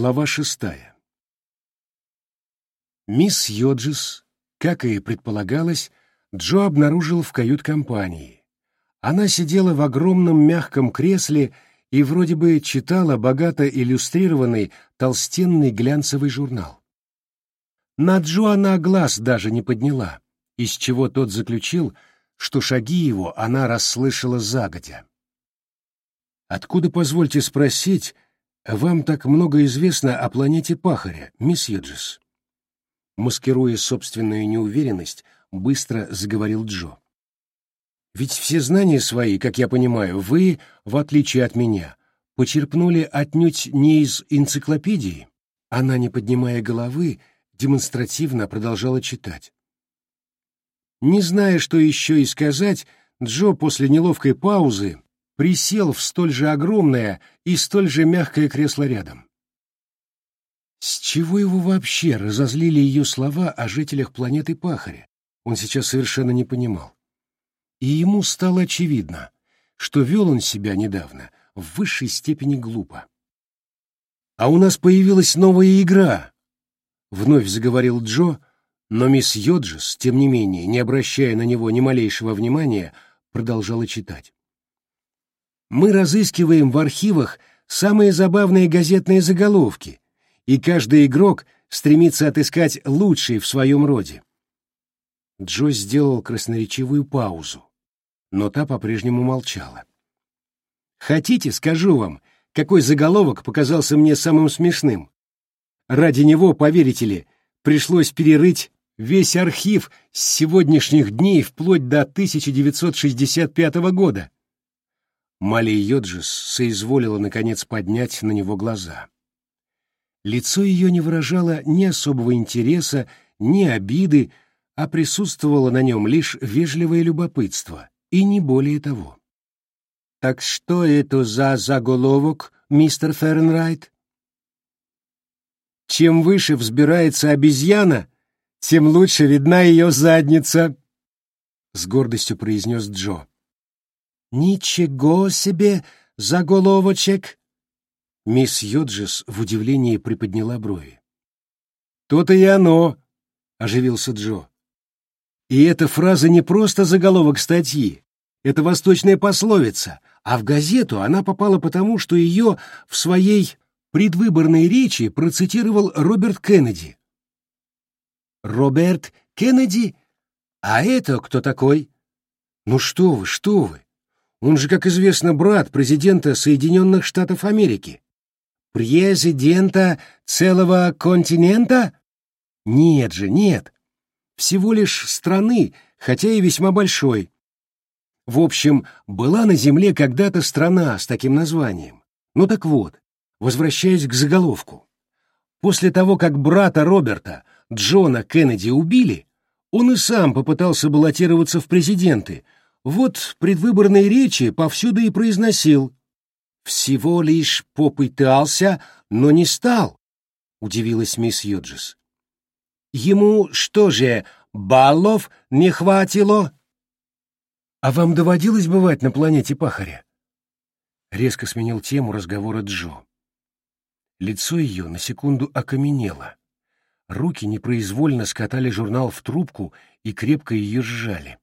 Глава шестая. Мисс Йоджис, как и предполагалось, Джо обнаружил в кают-компании. Она сидела в огромном мягком кресле и вроде бы читала богато иллюстрированный толстенный глянцевый журнал. На Джо она глаз даже не подняла, из чего тот заключил, что шаги его она расслышала загодя. «Откуда, позвольте спросить, вам так много известно о планете Пахаря, мисс Йоджис?» Маскируя собственную неуверенность, быстро заговорил Джо. «Ведь все знания свои, как я понимаю, вы, в отличие от меня, почерпнули отнюдь не из энциклопедии». Она, не поднимая головы, демонстративно продолжала читать. Не зная, что еще и сказать, Джо после неловкой паузы присел в столь же огромное и столь же мягкое кресло рядом. С чего его вообще разозлили ее слова о жителях планеты Пахаря? Он сейчас совершенно не понимал. И ему стало очевидно, что вел он себя недавно в высшей степени глупо. «А у нас появилась новая игра», — вновь заговорил Джо, но мисс Йоджес, тем не менее, не обращая на него ни малейшего внимания, продолжала читать. «Мы разыскиваем в архивах самые забавные газетные заголовки, и каждый игрок стремится отыскать лучший в своем роде. Джо сделал красноречивую паузу, но та по-прежнему молчала. «Хотите, скажу вам, какой заголовок показался мне самым смешным? Ради него, поверите ли, пришлось перерыть весь архив с сегодняшних дней вплоть до 1965 года». Мали Йоджис соизволила, наконец, поднять на него глаза. Лицо ее не выражало ни особого интереса, ни обиды, а присутствовало на нем лишь вежливое любопытство, и не более того. «Так что это за заголовок, мистер Фернрайт?» «Чем выше взбирается обезьяна, тем лучше видна ее задница», — с гордостью произнес Джо. «Ничего себе заголовочек!» Мисс Йоджис в удивлении приподняла брови. «То-то и оно!» — оживился Джо. «И эта фраза не просто заголовок статьи, это восточная пословица, а в газету она попала потому, что ее в своей предвыборной речи процитировал Роберт Кеннеди». «Роберт Кеннеди? А это кто такой?» «Ну что вы, что вы! Он же, как известно, брат президента Соединенных Штатов Америки. Президента целого континента? Нет же, нет. Всего лишь страны, хотя и весьма большой. В общем, была на Земле когда-то страна с таким названием. Ну так вот, возвращаясь к заголовку. После того, как брата Роберта, Джона Кеннеди, убили, он и сам попытался баллотироваться в президенты. Вот предвыборные речи повсюду и произносил всего лишь попытался, но не стал, удивилась мисс Юджис. Ему что же, баллов не хватило? А вам доводилось бывать на планете Пахаря? Резко сменил тему разговора Джо. Лицо ее на секунду окаменело. Руки непроизвольно скатали журнал в трубку и крепко ее сжали.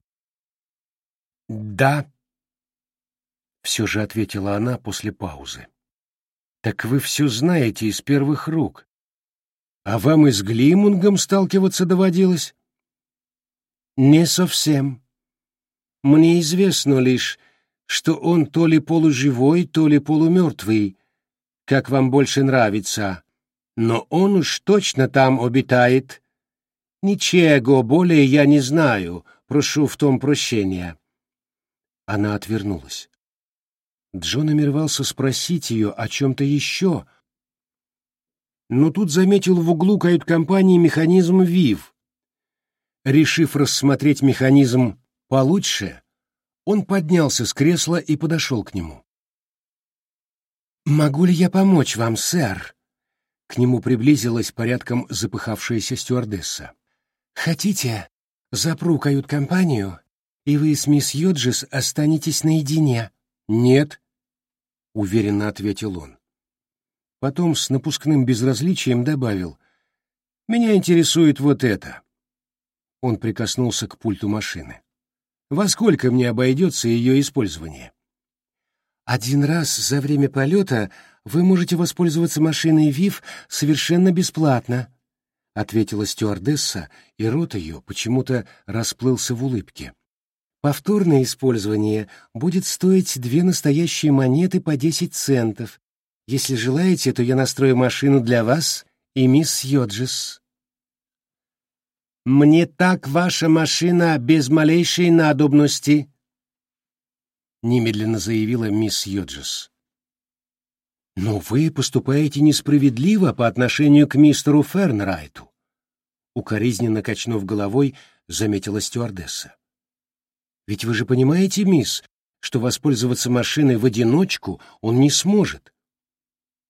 «Да», все же ответила она после паузы. Так вы все знаете из первых рук. А вам и с Глимунгом сталкиваться доводилось? Не совсем. Мне известно лишь, что он то ли полуживой, то ли полумертвый, как вам больше нравится. Но он уж точно там обитает. Ничего более я не знаю, прошу в том прощения. Она отвернулась. Джо намеревался спросить ее о чем-то еще, но тут заметил в углу кают-компании механизм ВИВ. Решив рассмотреть механизм получше, он поднялся с кресла и подошел к нему. «Могу ли я помочь вам, сэр?» К нему приблизилась порядком запыхавшаяся стюардесса. «Хотите, запру кают-компанию, и вы с мисс Йоджис останетесь наедине?» «Нет», — уверенно ответил он. Потом с напускным безразличием добавил. «Меня интересует вот это». Он прикоснулся к пульту машины. «Во сколько мне обойдется ее использование?» «Один раз за время полета вы можете воспользоваться машиной ВИФ совершенно бесплатно», — ответила стюардесса, и рот ее почему-то расплылся в улыбке. «Повторное использование будет стоить две настоящие монеты по десять центов. Если желаете, то я настрою машину для вас и мисс Йоджис». «Мне так ваша машина без малейшей надобности», — немедленно заявила мисс Йоджис. «Но вы поступаете несправедливо по отношению к мистеру Фернрайту», — укоризненно качнув головой, заметила стюардесса. «Ведь вы же понимаете, мисс, что воспользоваться машиной в одиночку он не сможет».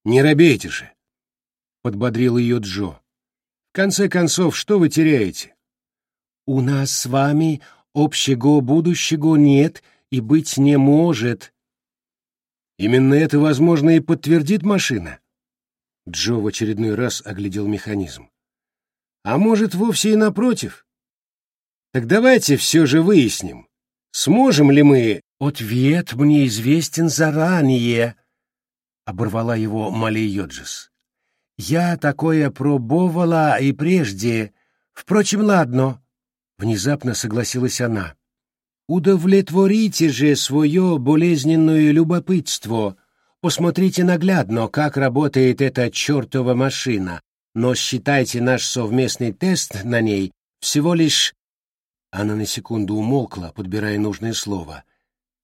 «Не робейте же», — подбодрил ее Джо. «В конце концов, что вы теряете?» «У нас с вами общего будущего нет и быть не может», Именно это, возможно, и подтвердит машина. Джо в очередной раз оглядел механизм. А может, вовсе и напротив? Так давайте все же выясним, сможем ли мы... «Ответ мне известен заранее», — оборвала его Мали Йоджис. «Я такое пробовала и прежде. Впрочем, ладно», — внезапно согласилась она. Удовлетворите же свое болезненное любопытство. Посмотрите наглядно, как работает эта чертова машина, но считайте наш совместный тест на ней всего лишь... Она на секунду умолкла, подбирая нужное слово.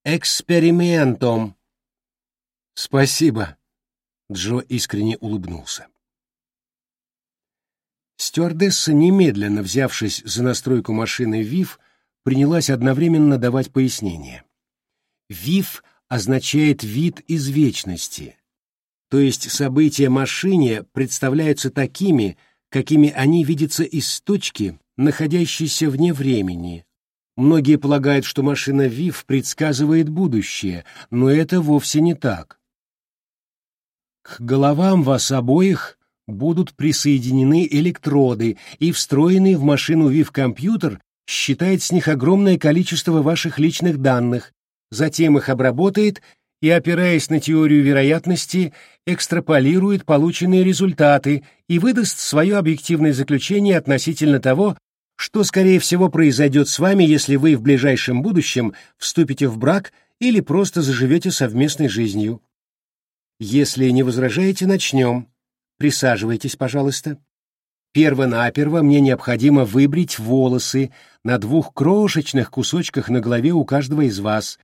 «Экспериментом». «Спасибо», — Джо искренне улыбнулся. Стюардесса, немедленно взявшись за настройку машины ВИФ, принялась одновременно давать пояснения. ВИФ означает «вид из вечности», то есть события машине представляются такими, какими они видятся из точки, находящейся вне времени. Многие полагают, что машина ВИФ предсказывает будущее, но это вовсе не так. К головам вас обоих будут присоединены электроды и встроенный в машину ВИФ компьютер считает с них огромное количество ваших личных данных, затем их обработает и, опираясь на теорию вероятности, экстраполирует полученные результаты и выдаст свое объективное заключение относительно того, что, скорее всего, произойдет с вами, если вы в ближайшем будущем вступите в брак или просто заживете совместной жизнью. Если не возражаете, начнем. Присаживайтесь, пожалуйста. Перво-наперво мне необходимо выбрить волосы на двух крошечных кусочках на голове у каждого из вас.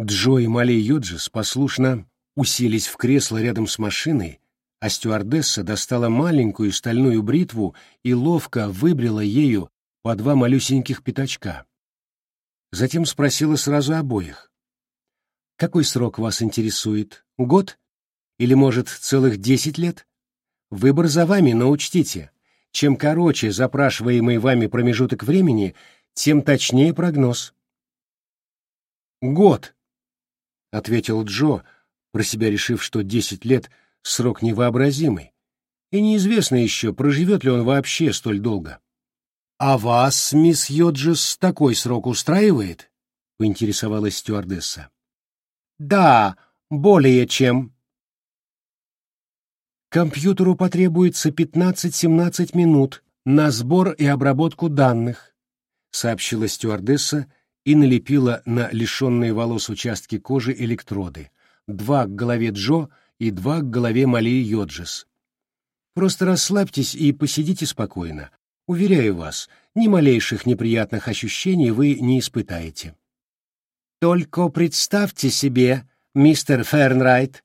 Джо и Мали Юджис послушно уселись в кресло рядом с машиной, а стюардесса достала маленькую стальную бритву и ловко выбрила ею по два малюсеньких пятачка. Затем спросила сразу обоих. «Какой срок вас интересует? Год? Или, может, целых десять лет? Выбор за вами, но учтите, чем короче запрашиваемый вами промежуток времени, тем точнее прогноз. «Год», — ответил Джо, про себя решив, что десять лет — срок невообразимый, и неизвестно еще, проживет ли он вообще столь долго. «А вас, мисс Йоджис, такой срок устраивает?» — поинтересовалась стюардесса. «Да, более чем», Компьютеру потребуется 15-17 минут на сбор и обработку данных, сообщила стюардесса и налепила на лишенные волос участки кожи электроды, два к голове Джо и два к голове Малии Йоджес. Просто расслабьтесь и посидите спокойно. Уверяю вас, ни малейших неприятных ощущений вы не испытаете. Только представьте себе, мистер Фернрайт,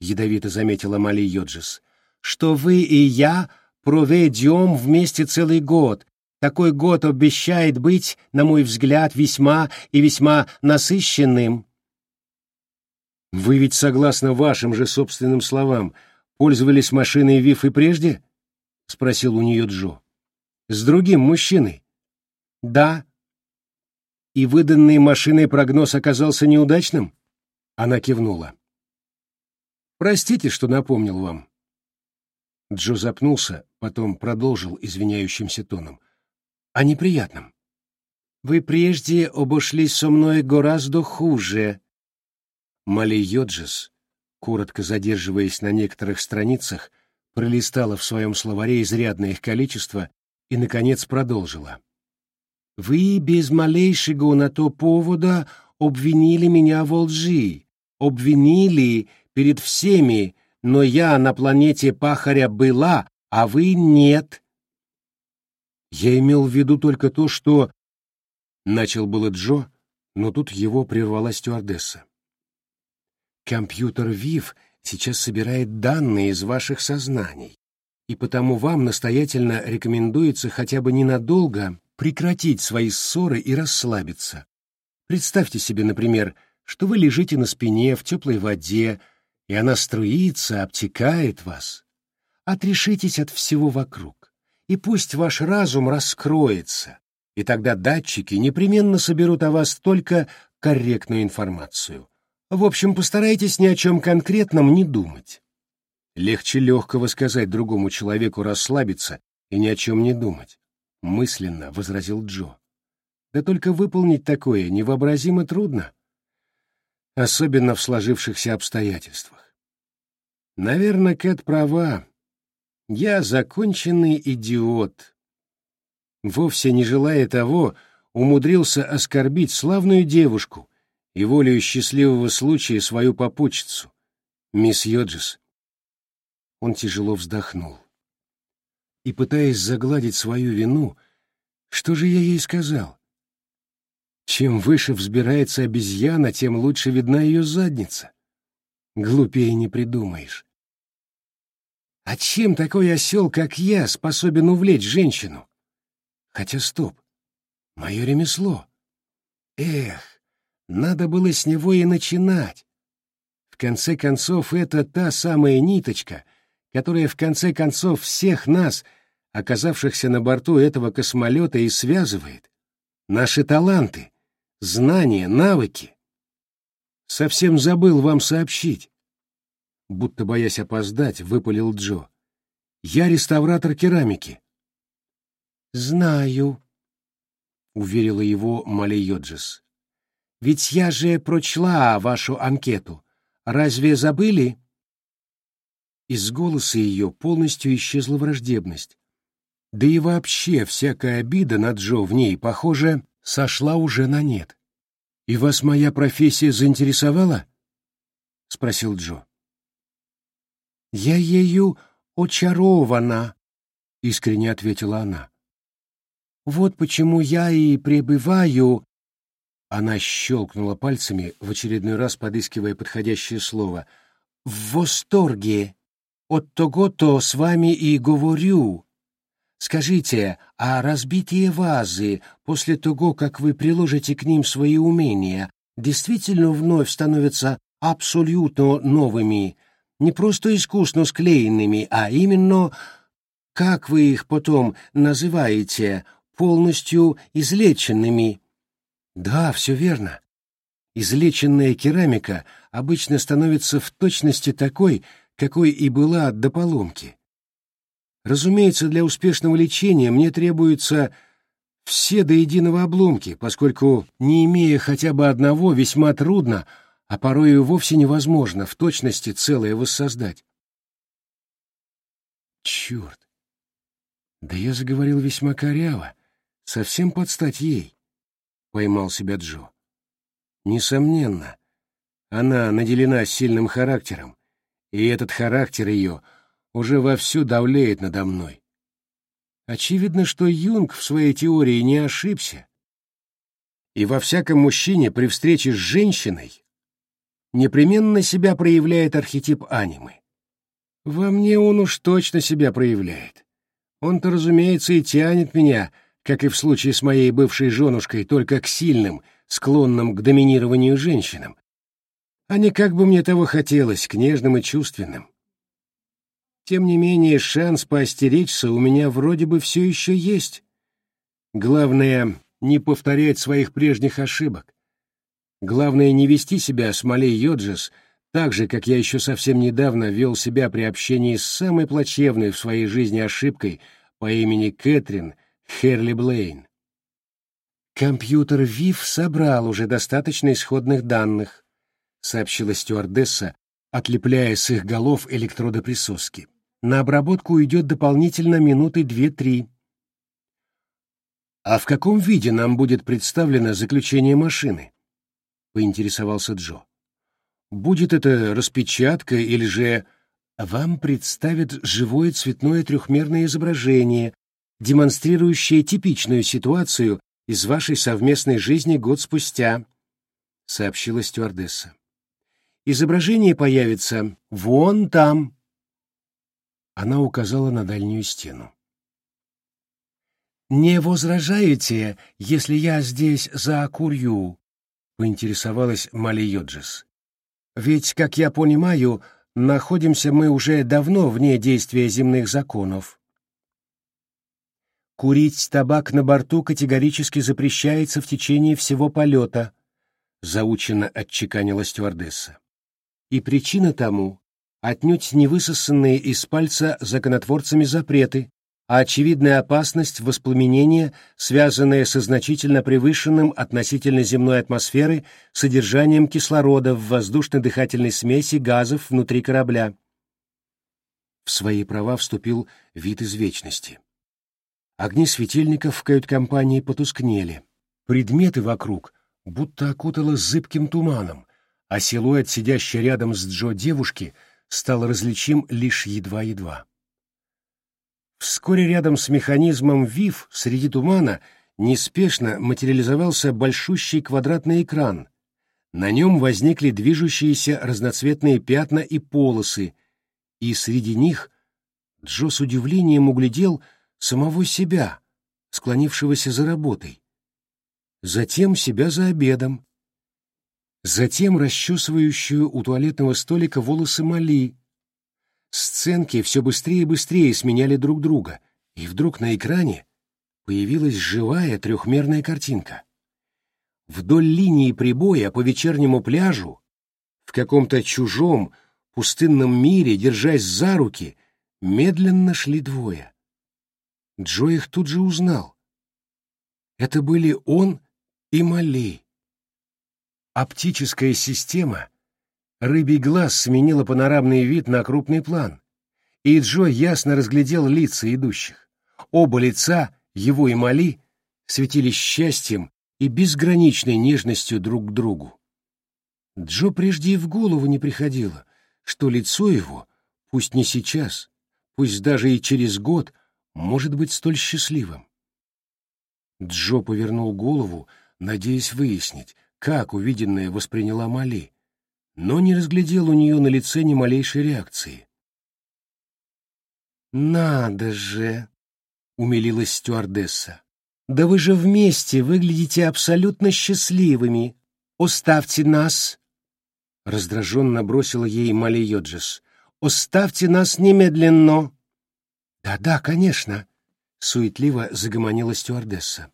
ядовито заметила Мали Йоджис, что вы и я проведем вместе целый год. Такой год обещает быть, на мой взгляд, весьма и весьма насыщенным. Вы ведь, согласно вашим же собственным словам, пользовались машиной ВИФ и прежде? — спросил у нее Джо. — С другим мужчиной? — Да. — И выданный машиной прогноз оказался неудачным? Она кивнула. Простите, что напомнил вам. Джо запнулся, потом продолжил извиняющимся тоном. «О неприятном. Вы прежде обошлись со мной гораздо хуже». Мали Йоджес, коротко задерживаясь на некоторых страницах, пролистала в своем словаре изрядное их количество и, наконец, продолжила. «Вы без малейшего на то повода обвинили меня во лжи, обвинили перед всеми, но я на планете Пахаря была, а вы нет». «Я имел в виду только то, что...» Начал было Джо, но тут его прервала стюардесса. «Компьютер ВИВ сейчас собирает данные из ваших сознаний, и потому вам настоятельно рекомендуется хотя бы ненадолго прекратить свои ссоры и расслабиться. Представьте себе, например, что вы лежите на спине в теплой воде, и она струится, обтекает вас. Отрешитесь от всего вокруг, и пусть ваш разум раскроется, и тогда датчики непременно соберут о вас только корректную информацию. В общем, постарайтесь ни о чем конкретном не думать. Легче легкого сказать другому человеку расслабиться и ни о чем не думать, — мысленно возразил Джо. Да только выполнить такое невообразимо трудно, особенно в сложившихся обстоятельствах. Наверное, Кэт права. Я законченный идиот. Вовсе не желая того, умудрился оскорбить славную девушку и волею счастливого случая свою попутчицу, мисс Йоджис. Он тяжело вздохнул. И, пытаясь загладить свою вину, что же я ей сказал? Чем выше взбирается обезьяна, тем лучше видна ее задница. Глупее не придумаешь. А чем такой осел, как я, способен увлечь женщину? Хотя стоп, мое ремесло. Эх, надо было с него и начинать. В конце концов, это та самая ниточка, которая в конце концов всех нас, оказавшихся на борту этого космолета, и связывает. Наши таланты, знания, навыки. Совсем забыл вам сообщить. Будто боясь опоздать, выпалил Джо. Я реставратор керамики. Знаю, уверила его Мали Йоджес. Ведь я же прочла вашу анкету. Разве забыли? Из голоса ее полностью исчезла враждебность. Да и вообще всякая обида на Джо в ней, похоже, сошла уже на нет. «И вас моя профессия заинтересовала?» — спросил Джо. «Я ею очарована», — искренне ответила она. «Вот почему я и пребываю...» Она щелкнула пальцами, в очередной раз подыскивая подходящее слово. «В восторге! От того-то с вами и говорю. Скажите, а разбитые вазы, после того, как вы приложите к ним свои умения, действительно вновь становятся абсолютно новыми, не просто искусно склеенными, а именно, как вы их потом называете, полностью излеченными? Да, все верно. Излеченная керамика обычно становится в точности такой, какой и была до поломки. Разумеется, для успешного лечения мне требуются все до единого обломки, поскольку, не имея хотя бы одного, весьма трудно, а порой и вовсе невозможно в точности целое воссоздать. Черт! Да я заговорил весьма коряво, совсем под стать ей, — поймал себя Джо. Несомненно, она наделена сильным характером, и этот характер ее — уже вовсю давлеет надо мной. Очевидно, что Юнг в своей теории не ошибся. И во всяком мужчине при встрече с женщиной непременно себя проявляет архетип анимы. Во мне он уж точно себя проявляет. Он-то, разумеется, и тянет меня, как и в случае с моей бывшей женушкой, только к сильным, склонным к доминированию женщинам, а не как бы мне того хотелось, к нежным и чувственным. Тем не менее, шанс поостеречься у меня вроде бы все еще есть. Главное — не повторять своих прежних ошибок. Главное — не вести себя с Малей Йоджес Так же, как я еще совсем недавно вел себя при общении с самой плачевной в своей жизни ошибкой по имени Кэтрин Херли Блейн. «Компьютер ВИФ собрал уже достаточно исходных данных», — сообщила стюардесса, отлепляя с их голов электроды присоски. «На обработку уйдет дополнительно минуты две-три». «А в каком виде нам будет представлено заключение машины?» — поинтересовался Джо. «Будет это распечатка или же...» «Вам представят живое цветное трехмерное изображение, демонстрирующее типичную ситуацию из вашей совместной жизни год спустя», — сообщила стюардесса. «Изображение появится вон там». Она указала на дальнюю стену. «Не возражаете, если я здесь закурю?» — поинтересовалась Мали Йоджис. «Ведь, как я понимаю, находимся мы уже давно вне действия земных законов». Курить табак на борту категорически запрещается в течение всего полета, заученно отчеканила стюардесса. И причина тому отнюдь не высосанные из пальца законотворцами запреты, а очевидная опасность воспламенения, связанная со значительно превышенным относительно земной атмосферы содержанием кислорода в воздушно-дыхательной смеси газов внутри корабля. В свои права вступил вид из вечности. Огни светильников в кают-компании потускнели. Предметы вокруг будто окутало зыбким туманом, а силуэт, сидящий рядом с Джо девушки, стал различим лишь едва-едва. Вскоре рядом с механизмом ВИФ среди тумана неспешно материализовался большущий квадратный экран. На нем возникли движущиеся разноцветные пятна и полосы, и среди них Джо с удивлением углядел самого себя, склонившегося за работой, затем себя за обедом, затем расчесывающую у туалетного столика волосы Мали. Сценки все быстрее и быстрее сменяли друг друга, и вдруг на экране появилась живая трехмерная картинка. Вдоль линии прибоя по вечернему пляжу, в каком-то чужом, пустынном мире, держась за руки, медленно шли двое. Джо их тут же узнал. Это были он и Мали. Оптическая система «Рыбий глаз» сменила панорамный вид на крупный план, и Джо ясно разглядел лица идущих. Оба лица, его и Мали, светились счастьем и безграничной нежностью друг к другу. Джо прежде и в голову не приходило, что лицо его, пусть не сейчас, пусть даже и через год, может быть столь счастливым? Джо повернул голову, надеясь выяснить, как увиденное восприняла Мали, но не разглядел у нее на лице ни малейшей реакции. «Надо же!» — умилилась стюардесса. «Да вы же вместе выглядите абсолютно счастливыми! Оставьте нас!» Раздраженно бросила ей Мали Йоджес. «Оставьте нас немедленно!» «Да-да, конечно», — суетливо загомонила стюардесса.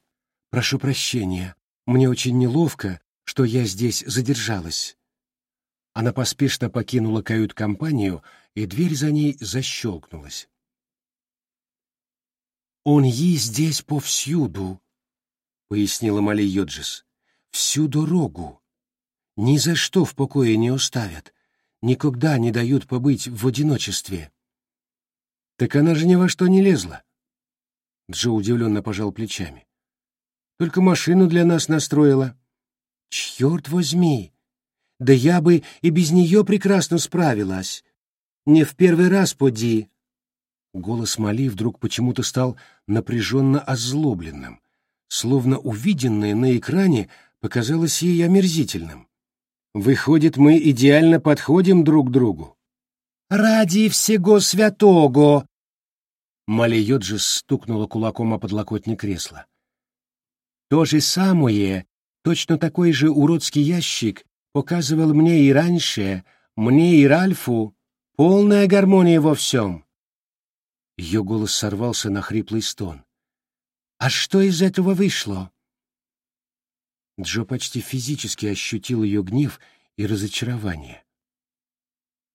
«Прошу прощения, мне очень неловко, что я здесь задержалась». Она поспешно покинула кают-компанию, и дверь за ней защелкнулась. «Он есть здесь повсюду», — пояснила Мали Йоджис. «Всю дорогу. Ни за что в покое не оставят, никогда не дают побыть в одиночестве». Так она же ни во что не лезла. Джо удивленно пожал плечами. Только машину для нас настроила. Черт возьми! Да я бы и без нее прекрасно справилась. Не в первый раз поди. Голос Мали вдруг почему-то стал напряженно озлобленным, словно увиденное на экране показалось ей омерзительным. Выходит, мы идеально подходим друг другу. «Ради всего святого!» Малия Йоджис стукнула кулаком о подлокотник кресла. «То же самое, точно такой же уродский ящик показывал мне и раньше, мне и Ральфу. Полная гармония во всем!» Ее голос сорвался на хриплый стон. «А что из этого вышло?» Джо почти физически ощутил ее гнев и разочарование.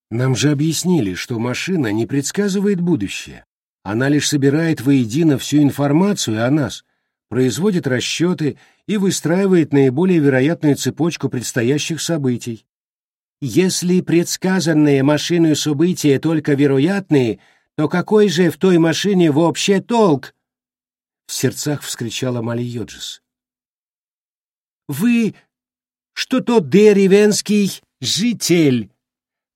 Нам же объяснили, что машина не предсказывает будущее. Она лишь собирает воедино всю информацию о нас, производит расчеты и выстраивает наиболее вероятную цепочку предстоящих событий. Если предсказанные машиной события только вероятные, то какой же в той машине вообще толк? В сердцах вскричала Мали Йоджис. Вы что-то деревенский житель,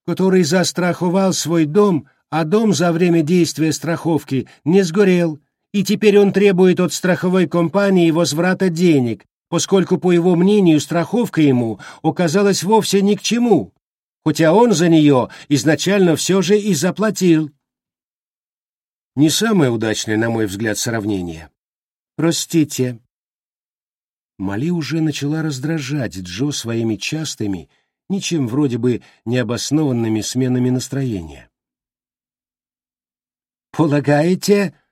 который застраховал свой дом, а дом за время действия страховки не сгорел, и теперь он требует от страховой компании возврата денег, поскольку, по его мнению, страховка ему оказалась вовсе ни к чему, хотя он за нее изначально все же и заплатил. Не самое удачное, на мой взгляд, сравнение. Простите. Мали уже начала раздражать Джо своими частыми, ничем вроде бы необоснованными сменами настроения. «Полагаете, —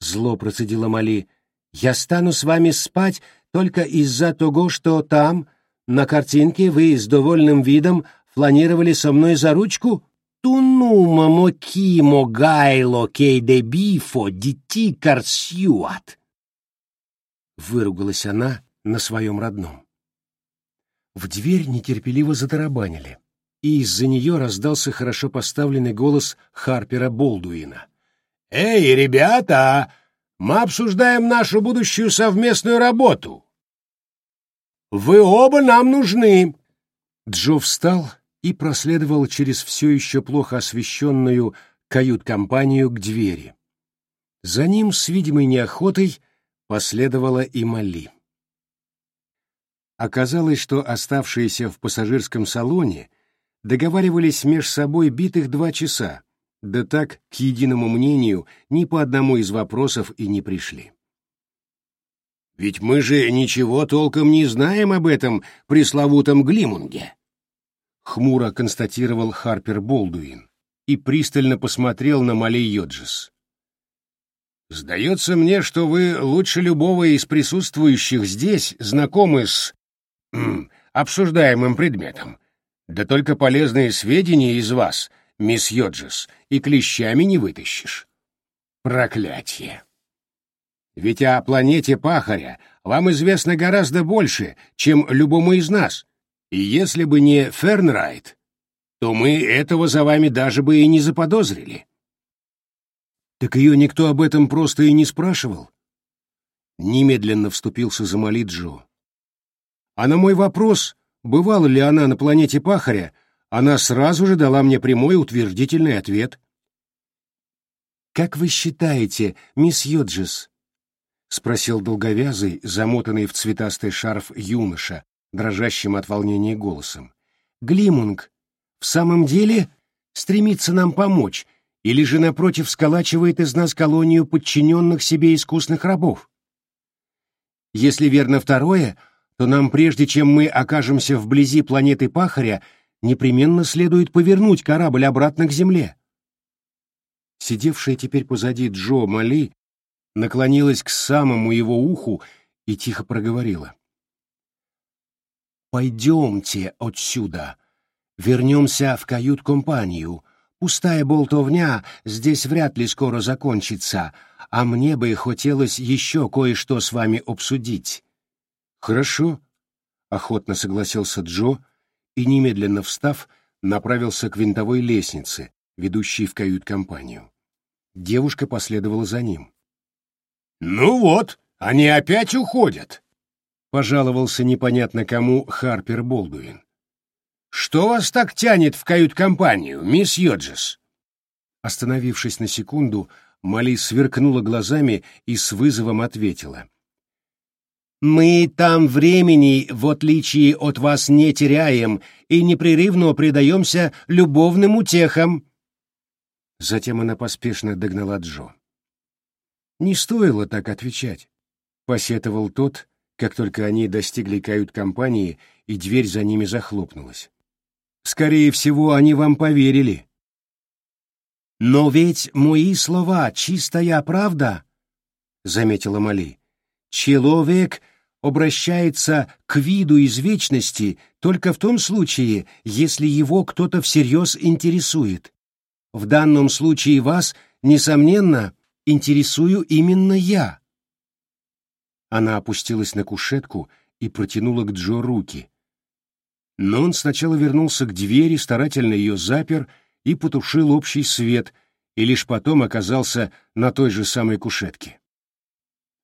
зло процедила Мали, — я стану с вами спать только из-за того, что там, на картинке, вы с довольным видом фланировали со мной за ручку? Тунума мокимо гайло кей де бифо дити карсюат!» Выругалась она на своем родном. В дверь нетерпеливо затарабанили, и из-за нее раздался хорошо поставленный голос Харпера Болдуина. «Эй, ребята, мы обсуждаем нашу будущую совместную работу. Вы оба нам нужны!» Джо встал и проследовал через все еще плохо освещенную кают-компанию к двери. За ним с видимой неохотой последовала и Мали. Оказалось, что оставшиеся в пассажирском салоне договаривались меж собой битых два часа, да так, к единому мнению, ни по одному из вопросов и не пришли. «Ведь мы же ничего толком не знаем об этом пресловутом Глимунге», — хмуро констатировал Харпер Болдуин и пристально посмотрел на Мали Йоджис. «Сдается мне, что вы лучше любого из присутствующих здесь знакомы с обсуждаемым предметом. Да только полезные сведения из вас мисс Йоджес, и клещами не вытащишь. Проклятие! Ведь о планете Пахаря вам известно гораздо больше, чем любому из нас, и если бы не Фернрайт, то мы этого за вами даже бы и не заподозрили. Так ее никто об этом просто и не спрашивал. Немедленно вступился за Мали Джо. А на мой вопрос, бывала ли она на планете Пахаря, она сразу же дала мне прямой утвердительный ответ. «Как вы считаете, мисс Йоджис?» — спросил долговязый, замотанный в цветастый шарф юноша, дрожащим от волнения голосом. «Глимунг в самом деле стремится нам помочь или же, напротив, сколачивает из нас колонию подчиненных себе искусных рабов? Если верно второе, то нам, прежде чем мы окажемся вблизи планеты Пахаря, непременно следует повернуть корабль обратно к земле. Сидевшая теперь позади Джо Мали наклонилась к самому его уху и тихо проговорила. «Пойдемте отсюда. Вернемся в кают-компанию. Пустая болтовня здесь вряд ли скоро закончится, а мне бы хотелось еще кое-что с вами обсудить». «Хорошо», — охотно согласился Джо, и, немедленно встав, направился к винтовой лестнице, ведущей в кают-компанию. Девушка последовала за ним. «Ну вот, они опять уходят!» — пожаловался непонятно кому Харпер Болдуин. «Что вас так тянет в кают-компанию, мисс Йоджес?» Остановившись на секунду, Мали сверкнула глазами и с вызовом ответила. Мы там времени, в отличие от вас, не теряем и непрерывно предаемся любовным утехам. Затем она поспешно догнала Джо. Не стоило так отвечать, посетовал тот, как только они достигли кают-компании и дверь за ними захлопнулась. Скорее всего, они вам поверили. Но ведь мои слова чистая правда, заметила Мали. Человек обращается к виду из вечности только в том случае, если его кто-то всерьез интересует. В данном случае вас, несомненно, интересую именно я. Она опустилась на кушетку и протянула к Джо руки. Но он сначала вернулся к двери, старательно ее запер и потушил общий свет, и лишь потом оказался на той же самой кушетке.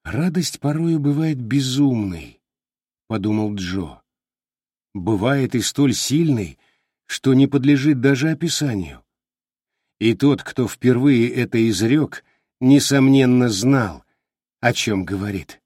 «Радость порою бывает безумной», — подумал Джо. «Бывает и столь сильной, что не подлежит даже описанию. И тот, кто впервые это изрек, несомненно знал, о чем говорит.